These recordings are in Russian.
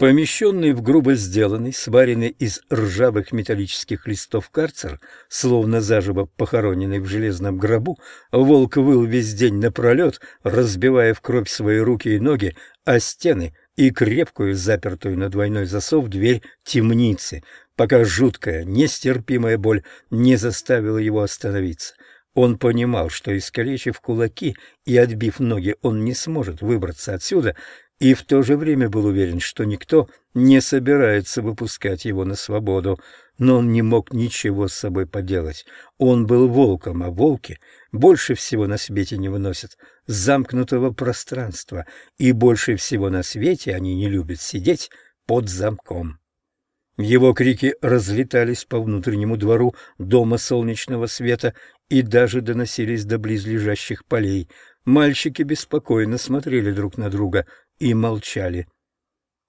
Помещенный в грубо сделанный, сваренный из ржавых металлических листов карцер, словно заживо похороненный в железном гробу, волк выл весь день напролет, разбивая в кровь свои руки и ноги о стены и крепкую, запертую на двойной засов, дверь темницы, пока жуткая, нестерпимая боль не заставила его остановиться. Он понимал, что, искалечив кулаки и отбив ноги, он не сможет выбраться отсюда, и в то же время был уверен, что никто не собирается выпускать его на свободу, но он не мог ничего с собой поделать. Он был волком, а волки больше всего на свете не выносят замкнутого пространства, и больше всего на свете они не любят сидеть под замком. Его крики разлетались по внутреннему двору дома солнечного света и даже доносились до близлежащих полей. Мальчики беспокойно смотрели друг на друга и молчали.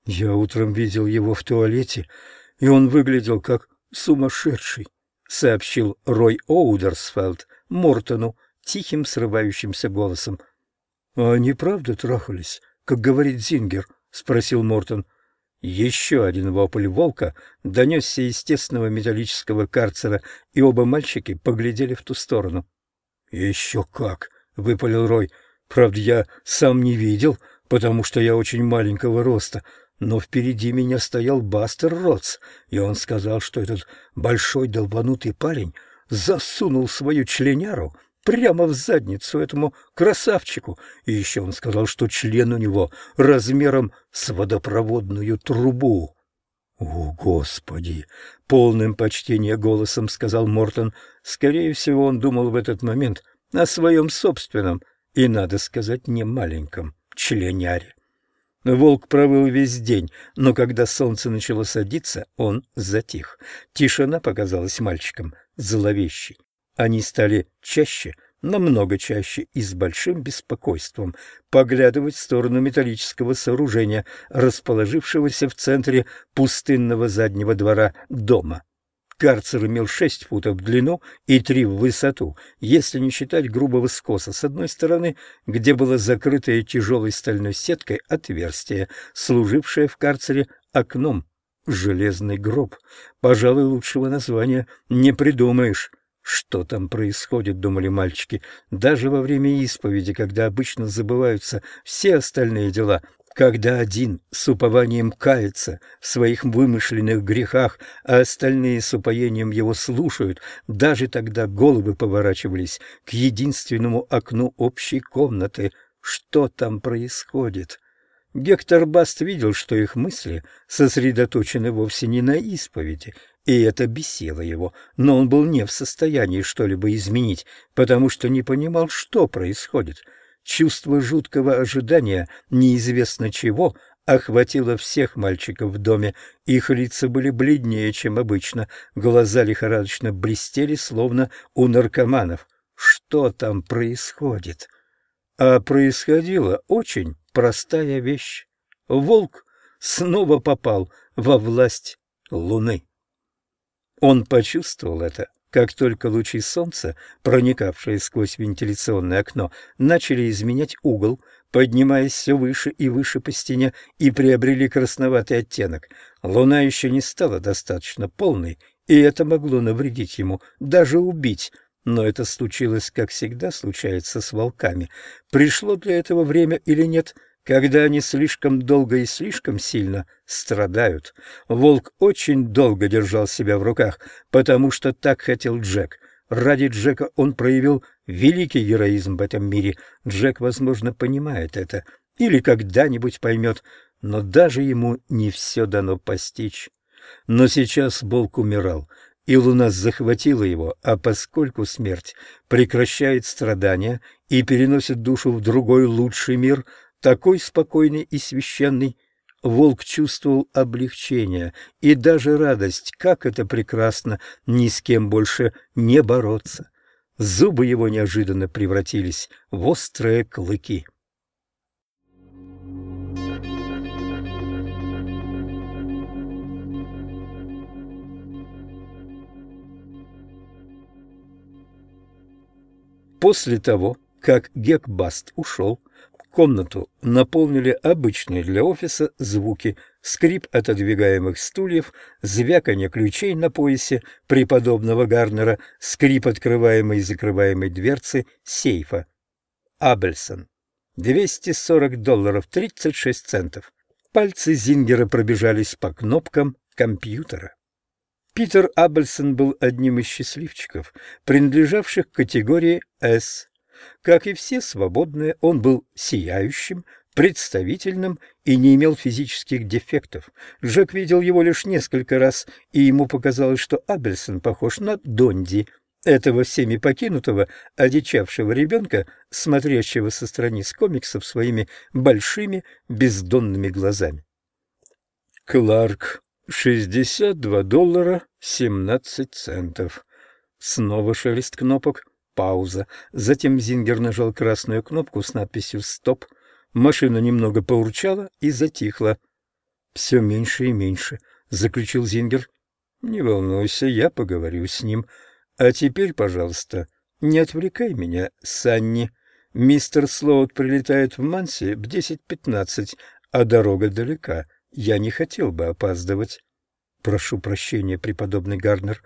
Я утром видел его в туалете, и он выглядел как сумасшедший, сообщил Рой Оудерсфелд Мортону тихим срывающимся голосом. — А они правда трахались, как говорит Зингер? — спросил Мортон. Еще один вопль волка донесся из тесного металлического карцера, и оба мальчики поглядели в ту сторону. — Еще как! — выпалил Рой. — Правда, я сам не видел, потому что я очень маленького роста, но впереди меня стоял Бастер Ротс, и он сказал, что этот большой долбанутый парень засунул свою членяру прямо в задницу этому красавчику, и еще он сказал, что член у него размером с водопроводную трубу. «О, Господи!» — полным почтения голосом сказал Мортон. Скорее всего, он думал в этот момент о своем собственном и, надо сказать, не маленьком членяре. Волк провыл весь день, но когда солнце начало садиться, он затих. Тишина показалась мальчикам зловещей. Они стали чаще, намного чаще и с большим беспокойством поглядывать в сторону металлического сооружения, расположившегося в центре пустынного заднего двора дома. Карцер имел шесть футов в длину и три в высоту, если не считать грубого скоса. С одной стороны, где было закрытое тяжелой стальной сеткой отверстие, служившее в карцере окном. Железный гроб. Пожалуй, лучшего названия не придумаешь. Что там происходит, думали мальчики, даже во время исповеди, когда обычно забываются все остальные дела, когда один с упованием кается в своих вымышленных грехах, а остальные с упоением его слушают, даже тогда головы поворачивались к единственному окну общей комнаты. Что там происходит? Гектор Баст видел, что их мысли сосредоточены вовсе не на исповеди, и это бесило его, но он был не в состоянии что-либо изменить, потому что не понимал, что происходит. Чувство жуткого ожидания неизвестно чего охватило всех мальчиков в доме. Их лица были бледнее, чем обычно, глаза лихорадочно блестели, словно у наркоманов. Что там происходит? А происходила очень простая вещь. Волк снова попал во власть луны. Он почувствовал это, как только лучи солнца, проникавшие сквозь вентиляционное окно, начали изменять угол, поднимаясь все выше и выше по стене, и приобрели красноватый оттенок. Луна еще не стала достаточно полной, и это могло навредить ему, даже убить. Но это случилось, как всегда случается с волками. Пришло для этого время или нет — когда они слишком долго и слишком сильно страдают. Волк очень долго держал себя в руках, потому что так хотел Джек. Ради Джека он проявил великий героизм в этом мире. Джек, возможно, понимает это или когда-нибудь поймет, но даже ему не все дано постичь. Но сейчас Волк умирал, и луна захватила его, а поскольку смерть прекращает страдания и переносит душу в другой лучший мир — такой спокойный и священный, волк чувствовал облегчение и даже радость, как это прекрасно ни с кем больше не бороться. Зубы его неожиданно превратились в острые клыки. После того, как Гекбаст ушел, Комнату наполнили обычные для офиса звуки, скрип отодвигаемых стульев, звяканье ключей на поясе преподобного Гарнера, скрип открываемой и закрываемой дверцы сейфа. Абельсон. 240 долларов 36 центов. Пальцы Зингера пробежались по кнопкам компьютера. Питер Абельсон был одним из счастливчиков, принадлежавших к категории «С». Как и все свободные, он был сияющим, представительным и не имел физических дефектов. Джек видел его лишь несколько раз, и ему показалось, что Абельсон похож на Донди, этого всеми покинутого, одичавшего ребенка, смотрящего со страниц комиксов своими большими бездонными глазами. Кларк, 62 доллара 17 центов. Снова шелест кнопок, пауза. Затем Зингер нажал красную кнопку с надписью «Стоп». Машина немного поурчала и затихла. «Все меньше и меньше», — заключил Зингер. «Не волнуйся, я поговорю с ним. А теперь, пожалуйста, не отвлекай меня, Санни. Мистер Слоут прилетает в Манси в десять пятнадцать, а дорога далека. Я не хотел бы опаздывать». «Прошу прощения, преподобный Гарнер».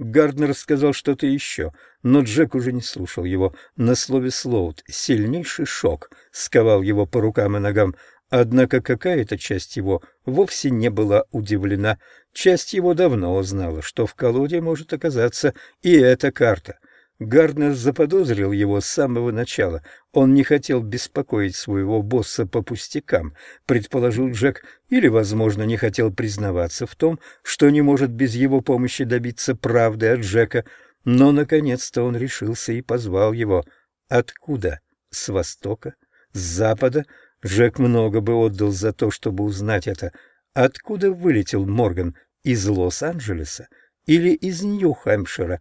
Гарднер сказал что-то еще, но Джек уже не слушал его. На слове «слоут» сильнейший шок сковал его по рукам и ногам, однако какая-то часть его вовсе не была удивлена. Часть его давно узнала, что в колоде может оказаться и эта карта — Гарднер заподозрил его с самого начала. Он не хотел беспокоить своего босса по пустякам, предположил Джек, или, возможно, не хотел признаваться в том, что не может без его помощи добиться правды от Джека. Но, наконец-то, он решился и позвал его. Откуда? С востока? С запада? Джек много бы отдал за то, чтобы узнать это. Откуда вылетел Морган? Из Лос-Анджелеса или из Нью-Хэмпшира?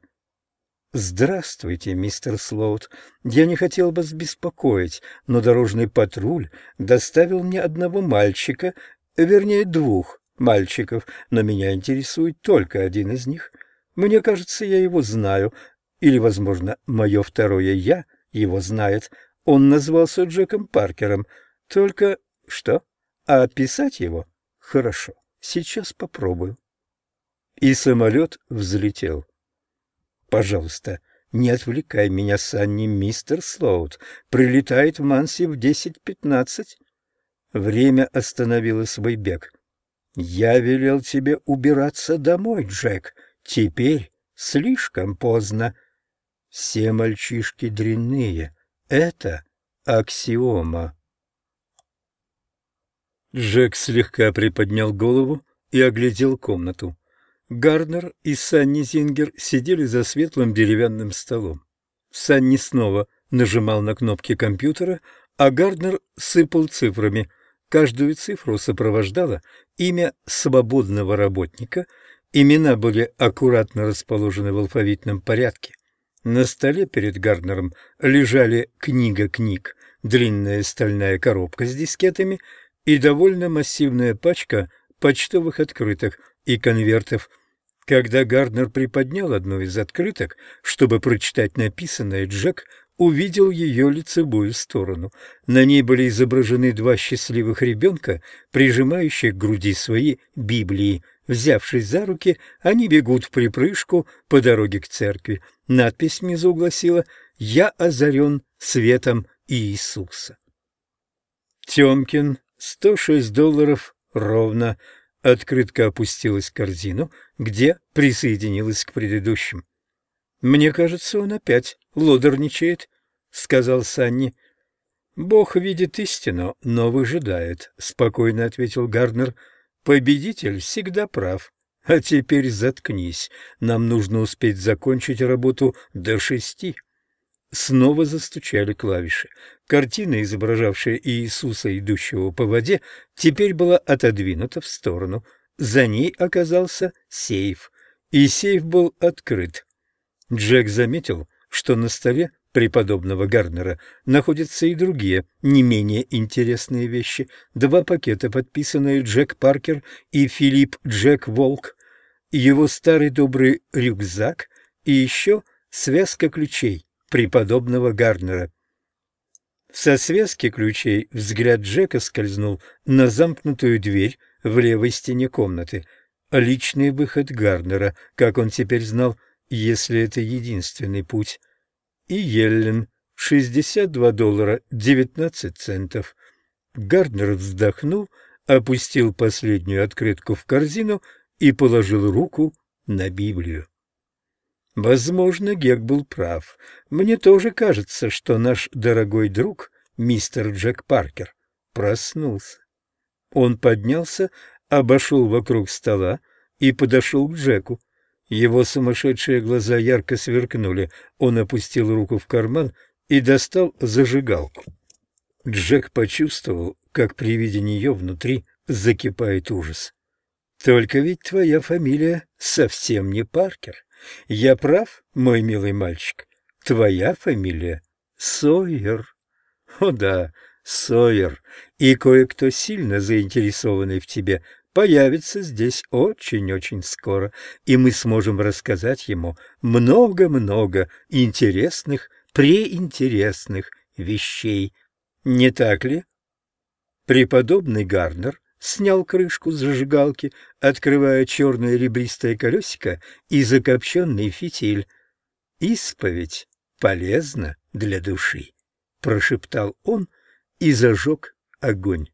«Здравствуйте, мистер Слоут. Я не хотел вас беспокоить, но дорожный патруль доставил мне одного мальчика, вернее, двух мальчиков, но меня интересует только один из них. Мне кажется, я его знаю, или, возможно, мое второе «я» его знает. Он назвался Джеком Паркером. Только что? А описать его? Хорошо, сейчас попробую». И самолет взлетел. Пожалуйста, не отвлекай меня, Санни, мистер Слоут. Прилетает в Манси в десять пятнадцать. Время остановило свой бег. Я велел тебе убираться домой, Джек. Теперь слишком поздно. Все мальчишки дрянные. Это аксиома. Джек слегка приподнял голову и оглядел комнату. Гарнер и Санни Зингер сидели за светлым деревянным столом. Санни снова нажимал на кнопки компьютера, а Гарднер сыпал цифрами. Каждую цифру сопровождало имя свободного работника, имена были аккуратно расположены в алфавитном порядке. На столе перед Гарднером лежали книга книг, длинная стальная коробка с дискетами и довольно массивная пачка почтовых открыток и конвертов когда Гарднер приподнял одну из открыток, чтобы прочитать написанное, Джек увидел ее лицевую сторону. На ней были изображены два счастливых ребенка, прижимающих к груди свои Библии. Взявшись за руки, они бегут в припрыжку по дороге к церкви. Надпись внизу гласила «Я озарен светом Иисуса». Тёмкин, 106 долларов ровно. Открытка опустилась в корзину, где присоединилась к предыдущим. «Мне кажется, он опять лодорничает», — сказал Санни. «Бог видит истину, но выжидает», — спокойно ответил Гарднер. «Победитель всегда прав. А теперь заткнись. Нам нужно успеть закончить работу до шести». Снова застучали клавиши. Картина, изображавшая Иисуса, идущего по воде, теперь была отодвинута в сторону. За ней оказался сейф, и сейф был открыт. Джек заметил, что на столе преподобного Гарнера находятся и другие, не менее интересные вещи. Два пакета, подписанные Джек Паркер и Филипп Джек Волк, его старый добрый рюкзак и еще связка ключей преподобного Гарднера. Со связки ключей взгляд Джека скользнул на замкнутую дверь в левой стене комнаты. Личный выход Гарднера, как он теперь знал, если это единственный путь. И Еллен, 62 доллара 19 центов. Гарднер вздохнул, опустил последнюю открытку в корзину и положил руку на Библию. Возможно, Гек был прав. Мне тоже кажется, что наш дорогой друг, мистер Джек Паркер, проснулся. Он поднялся, обошел вокруг стола и подошел к Джеку. Его сумасшедшие глаза ярко сверкнули. Он опустил руку в карман и достал зажигалку. Джек почувствовал, как при виде нее внутри закипает ужас. «Только ведь твоя фамилия совсем не Паркер. Я прав, мой милый мальчик? Твоя фамилия Сойер». «О да, Сойер, и кое-кто сильно заинтересованный в тебе появится здесь очень-очень скоро, и мы сможем рассказать ему много-много интересных, преинтересных вещей. Не так ли? Преподобный Гарнер снял крышку зажигалки, открывая черное ребристое колесико и закопченный фитиль. «Исповедь полезна для души», — прошептал он и зажег огонь.